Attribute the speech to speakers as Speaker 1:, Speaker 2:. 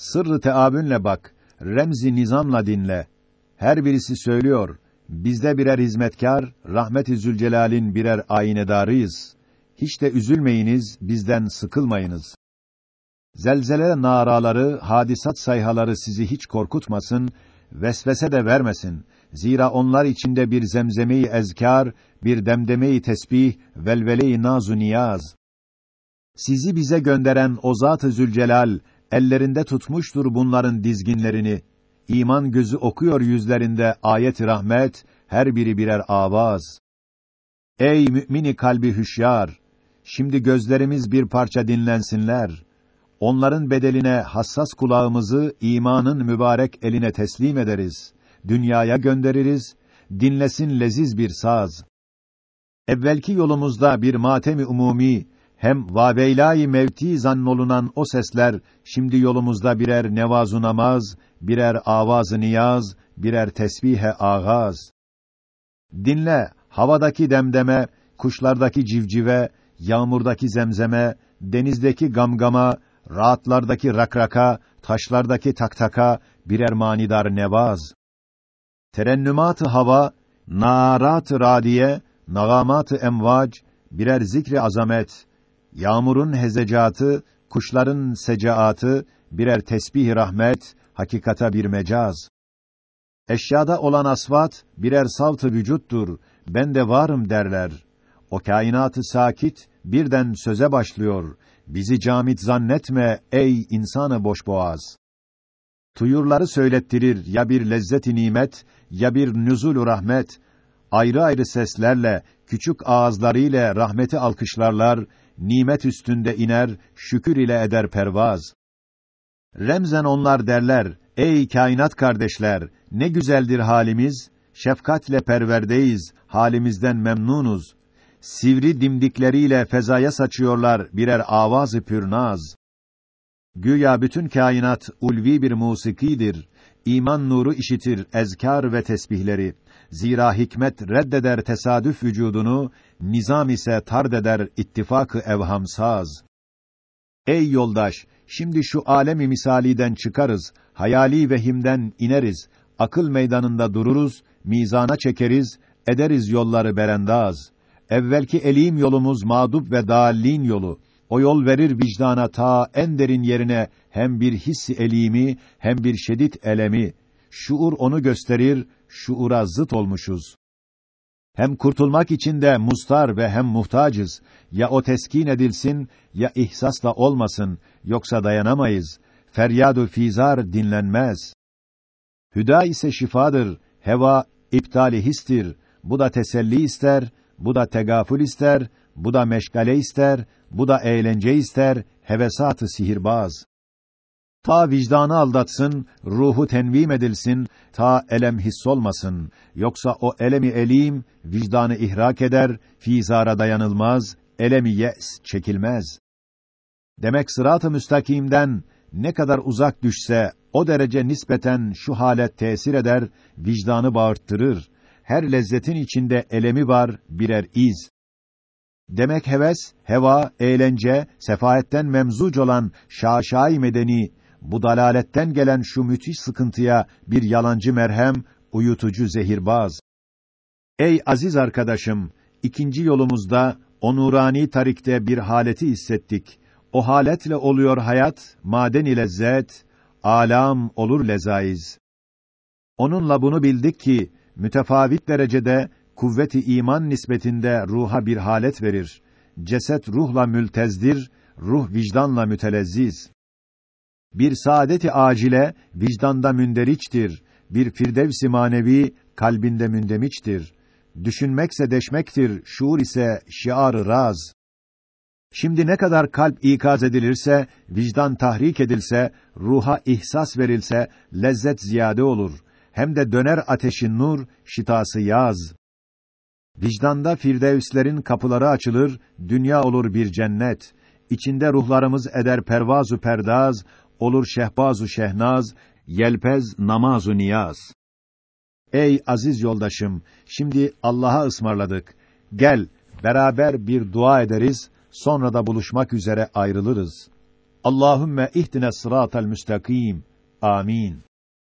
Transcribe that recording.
Speaker 1: Sırrı teabünle bak, remzi nizamla dinle. Her birisi söylüyor, bizde birer hizmetkar, rahmet-i Zülcelal'in birer aynedarıyız. Hiç de üzülmeyiniz, bizden sıkılmayınız. Zelzele naraları, hadisat sayhaları sizi hiç korkutmasın, vesvese de vermesin. Zira onlar içinde bir zemzemeyi ezkar, bir demdemeyi tesbih, velvele-i nazu niyaz. Sizi bize gönderen o Zat-ı Zülcelal ellerinde tutmuştur bunların dizginlerini. İman gözü okuyor yüzlerinde ayet-i rahmet, her biri birer avaz. Ey mümini kalbi hüşyar, şimdi gözlerimiz bir parça dinlensinler. Onların bedeline hassas kulağımızı imanın mübarek eline teslim ederiz. Dünyaya göndeririz, dinlesin leziz bir saz. Evvelki yolumuzda bir matemi umumi, hem vaveylâ-i mevti zannolunan o sesler, şimdi yolumuzda birer nevazu namaz, birer avaz-ı niyaz, birer tesbihe ağaz. Dinle, havadaki demdeme, kuşlardaki civcive, yağmurdaki zemzeme, denizdeki gamgama, rahatlardaki rakraka, taşlardaki taktaka, birer manidar nevaz. Terennümat-ı hava, narat-ı radiye, nagamat-ı emvac, birer zikri azamet, yağmurun hezecatı, kuşların secaatı, birer tesbih rahmet, hakikata bir mecaz. Eşyada olan asvat, birer savt-ı vücuttur, ben de varım derler. O kainatı sakit, birden söze başlıyor. Bizi camit zannetme, ey insanı boş boğaz. Tuyurları söylettirir ya bir lezzet-i nimet, ya bir nüzul rahmet, ayrı ayrı seslerle, küçük ağızlarıyla rahmeti alkışlarlar, nimet üstünde iner, şükür ile eder pervaz. Remzen onlar derler, ey kainat kardeşler, ne güzeldir halimiz, şefkatle perverdeyiz, halimizden memnunuz. Sivri dimdikleriyle fezaya saçıyorlar birer avaz-ı pürnaz. Güya bütün kainat ulvi bir musikidir. İman nuru işitir ezkar ve tesbihleri. Zira hikmet reddeder tesadüf vücudunu, nizam ise tard eder ittifakı evhamsaz. Ey yoldaş, şimdi şu alemi misaliden çıkarız, hayali vehimden ineriz, akıl meydanında dururuz, mizana çekeriz, ederiz yolları berendaz. Evvelki elim yolumuz mağdup ve dâllin yolu. O yol verir vicdana ta en derin yerine hem bir hissi elimi hem bir şedid elemi. Şuur onu gösterir, şuura zıt olmuşuz. Hem kurtulmak için de mustar ve hem muhtacız. Ya o teskin edilsin, ya ihsasla olmasın, yoksa dayanamayız. Feryadu fizar dinlenmez. Hüda ise şifadır, heva iptali histir. Bu da teselli ister, bu da tegafül ister, bu da meşgale ister, bu da eğlence ister, hevesatı sihirbaz. Ta vicdanı aldatsın, ruhu tenvim edilsin, ta elem hissolmasın. Yoksa o elemi elim, vicdanı ihrak eder, fizara dayanılmaz, elemi yes çekilmez. Demek sırat-ı müstakimden ne kadar uzak düşse, o derece nispeten şu halet tesir eder, vicdanı bağırttırır. Her lezzetin içinde elemi var, birer iz. Demek heves, heva, eğlence, sefaetten memzuc olan şaşay medeni, bu dalaletten gelen şu müthiş sıkıntıya bir yalancı merhem, uyutucu zehirbaz. Ey aziz arkadaşım, ikinci yolumuzda o nurani tarikte bir haleti hissettik. O haletle oluyor hayat, maden ile lezzet, alam olur lezaiz. Onunla bunu bildik ki mütefavit derecede kuvveti iman nispetinde ruha bir halet verir. Ceset ruhla mültezdir, ruh vicdanla mütelezziz. Bir saadeti acile vicdanda münderiçtir. Bir firdevs-i manevi kalbinde mündemiçtir. Düşünmekse deşmektir, şuur ise şiar raz. Şimdi ne kadar kalp ikaz edilirse, vicdan tahrik edilse, ruha ihsas verilse, lezzet ziyade olur. Hem de döner ateşin nur, şitası yaz. Vicdanda firdevslerin kapıları açılır, dünya olur bir cennet. İçinde ruhlarımız eder pervazu perdaz, olur şehbazu şehnaz, yelpez namazu niyaz. Ey aziz yoldaşım, şimdi Allah'a ısmarladık. Gel, beraber bir dua ederiz, sonra da buluşmak üzere ayrılırız. Allahümme ihdine sıratel müstakim. Amin.